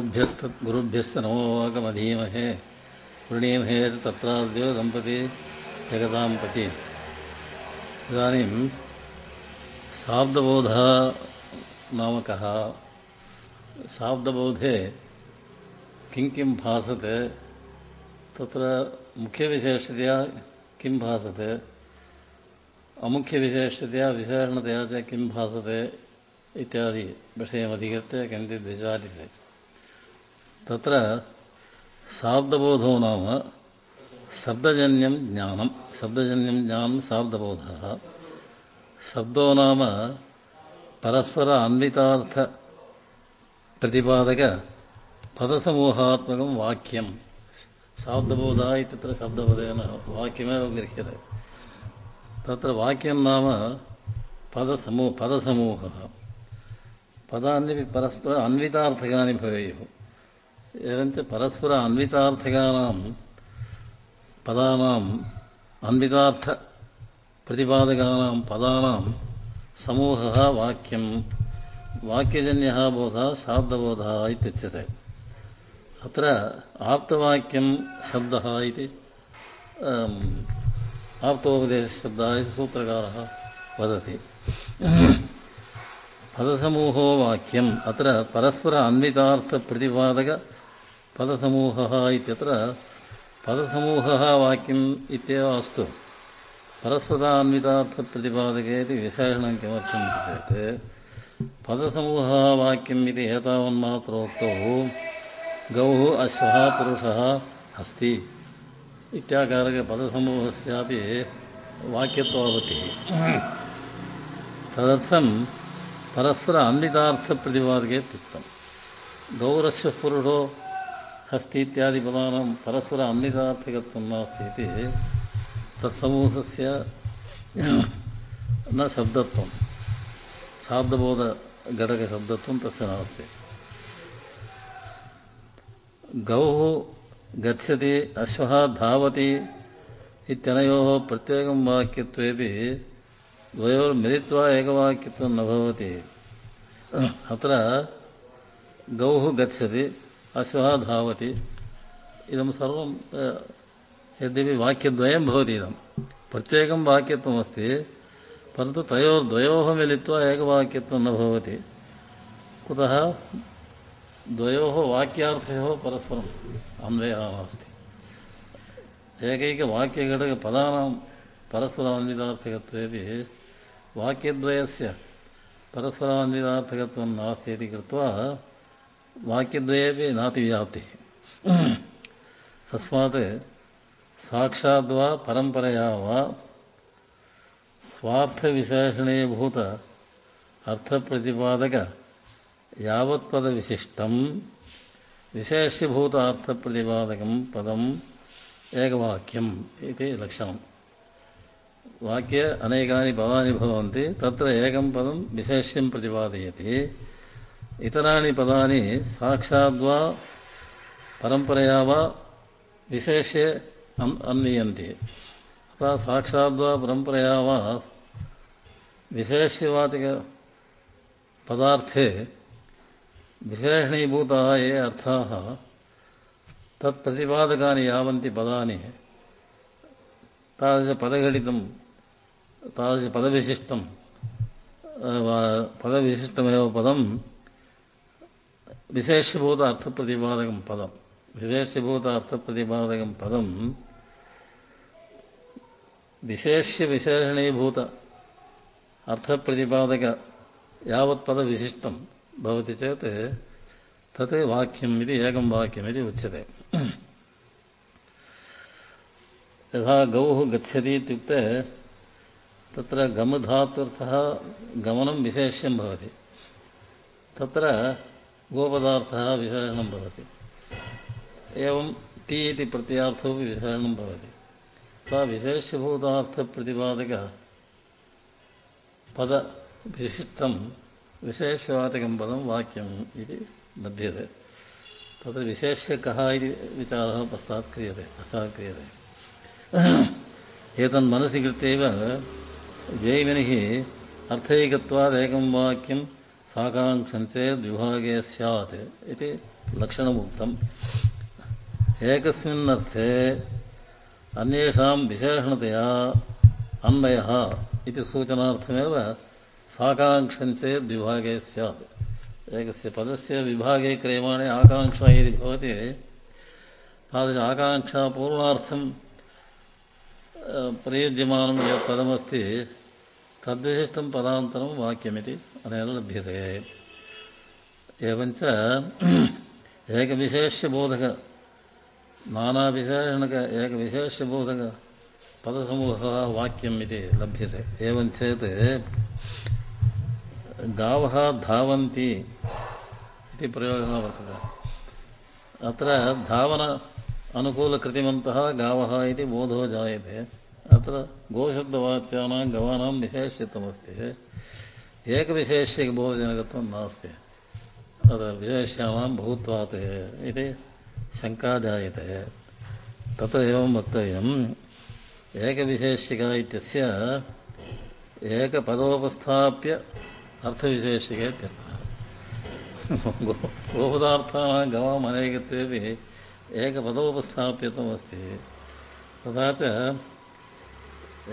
गुरुभ्यस्त गुरुभ्यस्त नमोवाकमधीमहे वृणीमहे तत्रादेव दंपति जगतां इदानीं शाब्दबोध नामक शाब्दबोधे किं किं भासते तत्र मुख्य विशेषतया किं भासते अमुख्य विशेषतया विशेषणतया च किं भासते इत्यादि विषयमधिकृत्य किञ्चित् विचार्यते तत्र सार्धबोधो नाम शब्दजन्यं ज्ञानं शब्दजन्यं ज्ञानं सार्धबोधः शब्दो नाम परस्पर अन्वितार्थप्रतिपादकपदसमूहात्मकं वाक्यं सार्धबोधः इत्यत्र शब्दपदेन वाक्यमेव गृह्यते तत्र वाक्यं नाम पदसमू पदसमूहः पदान्यपि परस्पर अन्वितार्थकानि भवेयुः एवञ्च परस्पर अन्वितार्थकानां पदानाम् अन्वितार्थप्रतिपादकानां पदानां समूहः वाक्यं वाक्यजन्यः बोधः शाब्दबोधः इत्युच्यते अत्र आप्तवाक्यं शब्दः इति आप्तोपदेशशब्दः इति सूत्रकारः वदति పదసమూహో వాక్యం అత్ర పరస్పర అన్వితార్థ ప్రతిపాదక పదసమూహ ఇత్యత్ర పదసమూహ వాక్యం ఇత్యేవ అస్తు పరస్పరాన్వితార్థ ప్రతిపాదకే ఇది విశేషణం కిమర్థం చేత్ పదసమూహ వాక్యం ఇది ఏతావన్మాత్రోక్తౌ గౌః అశ్వः పురుషः అస్తి इत्याकारकपदसमूहस्यापि वाक्यत्वावतिः तदर्थं ಪರಸ್ಪರ ಅನ್ವಿತಾರ್ಥಪ್ರತಿವಾರ್ಗೆ ತುಕ್ತಂ ಗೌರಸ್ಯ ಪುರುಷೋ ಹಸ್ತಿ ಇತ್ಯಾದಿ ಪದಾನ ಪರಸ್ಪರ ಅನ್ವಿತಾರ್ಥಕತ್ವ ನಾಸ್ತಿ ಇದೆ ತತ್ಸಮೂಹಸ್ಯ ನ ಶಬ್ದತ್ವ ಶಾಬ್ದಬೋಧ ಘಟಕ ಶಬ್ದತ್ವ ತಸ್ಯ ನಾಸ್ತಿ ಗೌ ಗತಿ ಅಶ್ವ ಧಾವತಿ ಇತ್ಯನಯೋ ಪ್ರತ್ಯೇಕ ವಾಕ್ಯತ್ವೇಪಿ द्वयोर्मिलित्वा एकवाक्यत्वं न भवति अत्र गौः गच्छति अश्वः धावति इदं सर्वं यद्यपि वाक्यद्वयं भवति इदं प्रत्येकं वाक्यत्वमस्ति परन्तु तयोर्द्वयोः मिलित्वा एकवाक्यत्वं न भवति कुतः द्वयोः वाक्यार्थयोः परस्परम् अन्वयः नास्ति एकैकवाक्यघटकपदानां परस्परान्वितार्थकत्वेपि ವಾಕ್ಯದ್ವಯಸ್ಯ ಪರಸ್ಪರಾನ್ವಿತಾರ್ಥಕತ್ವಂ ನಾಸ್ತಿ ಕೃತ್ವ ವಾಕ್ಯದ್ವಯೇಪಿ ನಾತಿ ವ್ಯಾಪ್ತಿ ತಸ್ಮಾತ್ ಸಾಕ್ಷಾತ್ ವಾ ಪರಂಪರೆಯ ವಾ ಸ್ವಾರ್ಥವಿಶೇಷಣೀಭೂತ ಅರ್ಥಪ್ರತಿಪಾದಕ ಯಾವತ್ಪದವಿಶಿಷ್ಟಂ ವಿಶೇಷೀಭೂತ ಅರ್ಥಪ್ರತಿಪಾದಕಂ ಪದಂ ಏಕವಾಕ್ಯಂ ಇತಿ ಲಕ್ಷಣಂ वाक्य अनेकानि पदानि भवन्ति तत्र एकं पदं विशेष्यं प्रतिपादयति इतराणि पदानि साक्षाद्वा परम्परया वा विशेष्य अतः साक्षाद्वा परंपरया वा पदार्थे विशेषणीभूताः ये अर्थ तत्प्रतिपादकानि यावन्ति पदानि तादृश पदविशिष्टं पदविशिष्टमेव पदं विशेषभूत अर्थप्रतिपादकं पदं विशेषभूत अर्थप्रतिपादकं पदं विशेष्यविशेषणीभूत अर्थप्रतिपादक यावत्पदविशिष्टं भवति चेत् तत् वाक्यम् इति एकं वाक्यमिति उच्यते यथा गौः गच्छति इत्युक्ते तत्र गमधात्वर्थः गमनं विशेष्यं भवति तत्र गोपदार्थः विशेषणं भवति एवं टी इति प्रत्ययार्थोपि विशेषणं भवति अथवा विशेष्यभूतार्थप्रतिपादकः पदविशिष्टं विशेषवाचकं पदं वाक्यम् इति लभ्यते तत्र विशेष्य कः इति विचारः पश्चात् क्रियते पश्चात् क्रियते मनसि कृत्यैव जैमिनिः अर्थैकत्वादेकं वाक्यं साकाङ्क्षं चेद्विभागे स्यात् इति लक्षणमुक्तम् एकस्मिन्नर्थे अन्येषां विशेषणतया अन्वयः इति सूचनार्थमेव साकाङ्क्षं चेद्विभागे स्यात् एकस्य पदस्य विभागे क्रियमाणे आकाङ्क्षा यदि भवति तादृश आकाङ्क्षापूर्णार्थं प्रयुज्यमानं यत् पदमस्ति ವಾಕ್ಯಮಿತಿ ಏವಂಚ ತದ್ವಿಶಿಷ್ಟ ಪದಾಂತರ್ಯ ಅನೇ ಲಭ್ಯೆಂಚವಿಶೋಧಕ ನಾನೋಧಕೂಹವಾಕ್ಯ ಲಭ್ಯತೆ ಗಾವ ಧಾವತಿ ಇರ್ತದೆ ಅನ ಅನುಕೂಲಕೃತಿವಂತ ಗಾವ ಇ ಬೋಧೋ ಜಾತೆ अत्र गोशब्दवाच्यानां गवानां विशेष्यत्वमस्ति एकविशेष्यबोधजनकत्वं नास्ति अत्र विशेष्याणां बहुत्वात् इति शङ्का जायते तत्र एवं वक्तव्यम् एकविशेष्यिका इत्यस्य एकपदोपस्थाप्य अर्थविशेष्यिके इत्यर्थः गोपदार्थानां गवाम् अनेकत्वेपि एकपदोपस्थाप्यत्वमस्ति तथा च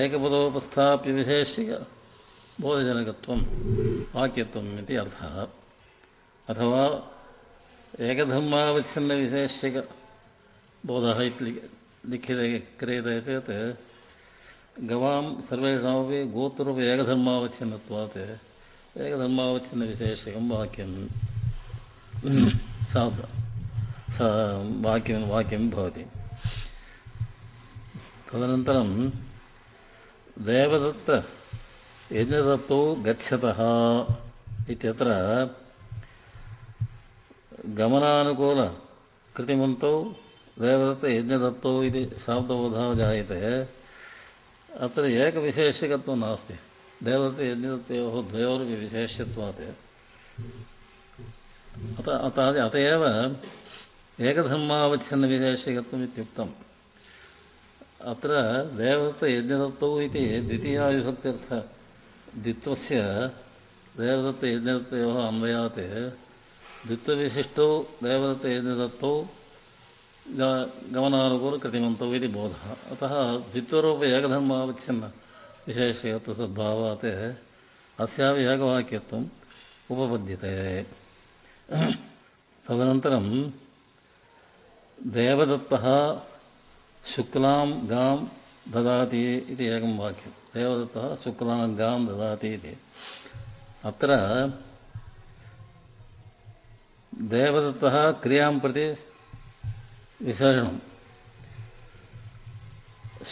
ಏಕಪದೋಪಸ್ಥಾಶೇಷೋಧನಕ್ಯ ಅರ್ಥ ಅಥವಾ ಗವಾಂ ಏಕಧರ್ಮವಿನ್ನಶೇಷೋಧ ಲಿಖ್ಯ ಕ್ರಿಯೆ ಚೇತು ಗೋತ್ರಧರ್ವಚ್ಛಿನ್ನ ಏಕಧರ್ಮವಿನ್ನ ವಿಶೇಷವಾಕ್ಯವಾಕ್ಯವಾದ ತದನಂತರಂ ದೇವದತ್ತ ಯಜ್ಞದತ್ತೋ ಗಚ್ಚತಃ ಇತ್ಯತ್ರ ಗಮನಾನುಕೂಲ ಕೃತಿಮಂತೌ ದೇವದತ್ತ ಯಜ್ಞದತ್ತೋ ಇದು ಶಾಬ್ದಬೋಧ ಜಾಯತೆ ಅತ್ರ ಏಕವಿಶೇಷಕತ್ವ ನಾಸ್ತಿ ದೇವದತ್ತ ಯಜ್ಞದತ್ತಯೋಃ ದ್ವಯೋರಪಿ ವಿಶೇಷ್ಯತ್ವಾತ್ ಅತ ಅತ ಅತ ಏವ ಏಕಧರ್ಮಾವಚ್ಛನ್ನ ವಿಶೇಷಕತ್ವಮಿತ್ಯುಕ್ತम् ಅತ್ರ ದೇವದತ್ತ ಯಜ್ಞದತ್ತೌ ಇತಿ ದ್ವಿತೀಯ ವಿಭಕ್ತಿರ್ಥ ದ್ವಿತ್ವಸ್ಯ ದೇವದತ್ತ ಯಜ್ಞದತ್ತಯೋ ಅನ್ವಯಾತ್ ದ್ವಿತ್ವವಿಶಿಷ್ಟೌ ದೇವದತ್ತ ಯಜ್ಞದತ್ತೌ ಗ ಗಮನಾನುಕೂಲ ಕೃತಿಮಂತವು ಇತಿ ಬೋಧ ಅತಃ ದ್ವಿತ್ವರೂಪ ಏಕಧರ್ಮ ಅವಚ್ಛಿನ್ನ ವಿಶೇಷ ಸದ್ಭಾವಾತ್ ಅಸ್ಯಾವಿ ಏಕವಾಕ್ಯತ್ವ ಉಪಪದ್ಯತೆ ತದನಂತರ ದೇವದತ್ತ शुक्लां गां ददाति इति एकं वाक्यं देवदत्तः शुक्लां गां ददाति इति अत्र देवदत्तः क्रियां प्रति विसर्जनं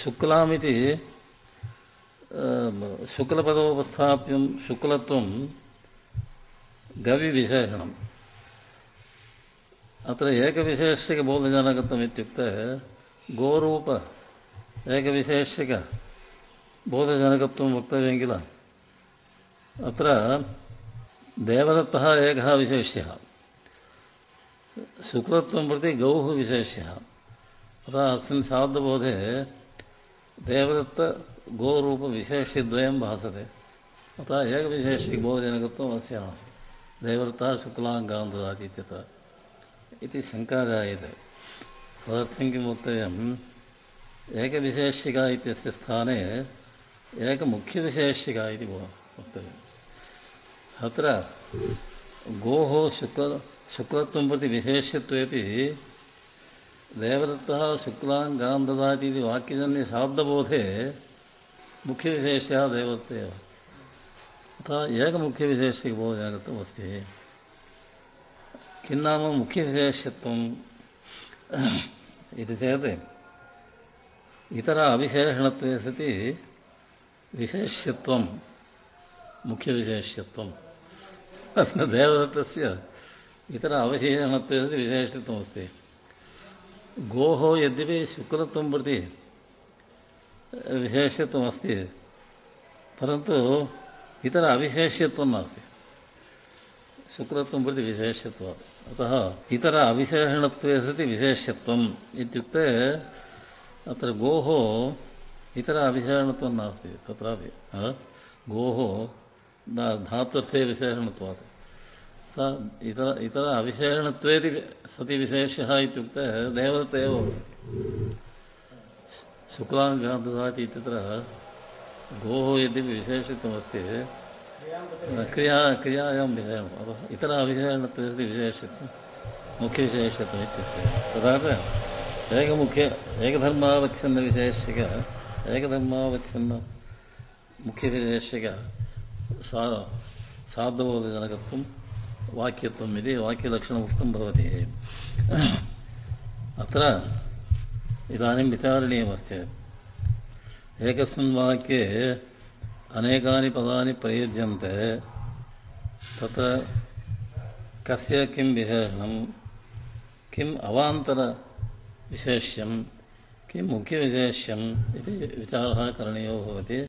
शुक्लामिति शुक्लपदोपस्थाप्यं शुक्लत्वं गविविशेषणम् अत्र एकविशेषिकबोधजनकत्वम् इत्युक्ते गोरूप ಗೋರೂಪ ಏಕವಿಶೇಷಿಕ बोधजनकत्वं वक्त किल अवदत्त एक विशेष शुक्ल प्रति गौ विशेष अतः अस्वबोधे देवदत्त गोरूप देवदत्तगोरूपविशेष्यद्वयं भासते अतः एकविशेषिकबोधजनकत्वम् अस्य नास्ति देवदत्तः शुक्लाङ्गान्तदाति इत्यत्र इति शंका जायते तदर्थं किमुक्तव्यम् एकविशेषिका इत्यस्य स्थाने एकमुख्यविशेषिका इति वक्तव्यम् अत्र गोः शुक्ल शुक्लत्वं प्रति विशेष्यत्वेति देवदत्तः शुक्लाङ्गां ददाति इति वाक्यजन्य शाब्दबोधे मुख्यविशेषः देवदत्त एव अतः एकमुख्यविशेषिकबोधजागतमस्ति किन्नाम मुख्यविशेष्यत्वं ಚೇದ ಇತರ ಅವಿಶಣತ್ೇ ಸತಿ ವಿಶೇಷ್ಯುಖ್ಯವಿಶೇಷ್ಯ ದೇವದ ಇತರ ಅವಿಶಣತ್ ವಿಶೇಷತ್ವಸ್ತಿ ಗೋ ಯ ಶುಕ್ಲತ್ವ ವಿಶೇಷತ್ವಸ್ತಿ ಪರಂತೂ ಇತರ ಅವಿಶ್ಯತ್ವಸ್ शुक्रत्वं प्रति विशेष्यत्वात् अतः इतर अविशेषणत्वे सति विशेष्यत्वम् इत्युक्ते अत्र गोः इतर अविशेषणत्वं नास्ति तत्रापि गोः धात्वर्थे विशेषणत्वात् इतर इतर अविशेषणत्वेति सति विशेष्यः इत्युक्ते देवदत्त एव शुक्लाङ्गान्तदाति इत्यत्र गोः यद्यपि विशेषितमस्ति ಕ್ರಿಯಾ ಕ್ರಿಯಾ एवं विषयम् अतः इतरः विषयः न त्यजति विशेषत्व मुख्यविशेषत्व इत्युक्ते तथा च एकमुख्य एकधर्मावच्छिन्नविशेषिक एकधर्मावच्छिन्न मुख्यविशेषिक सा सार्धबोधजनकत्वं वाक्यत्वम् इति वाक्यलक्षणमुक्तं भवति अत्र इदानीं विचारणीयमस्ति एकस्मिन् वाक्ये अनेका पदा प्रयुज्य तत्र कस्य किं विशेषणं किम् अवान्तरविशेष्यं विशेष्यम मुख्यविशेष्यम् इति विचारः करणीयो भवति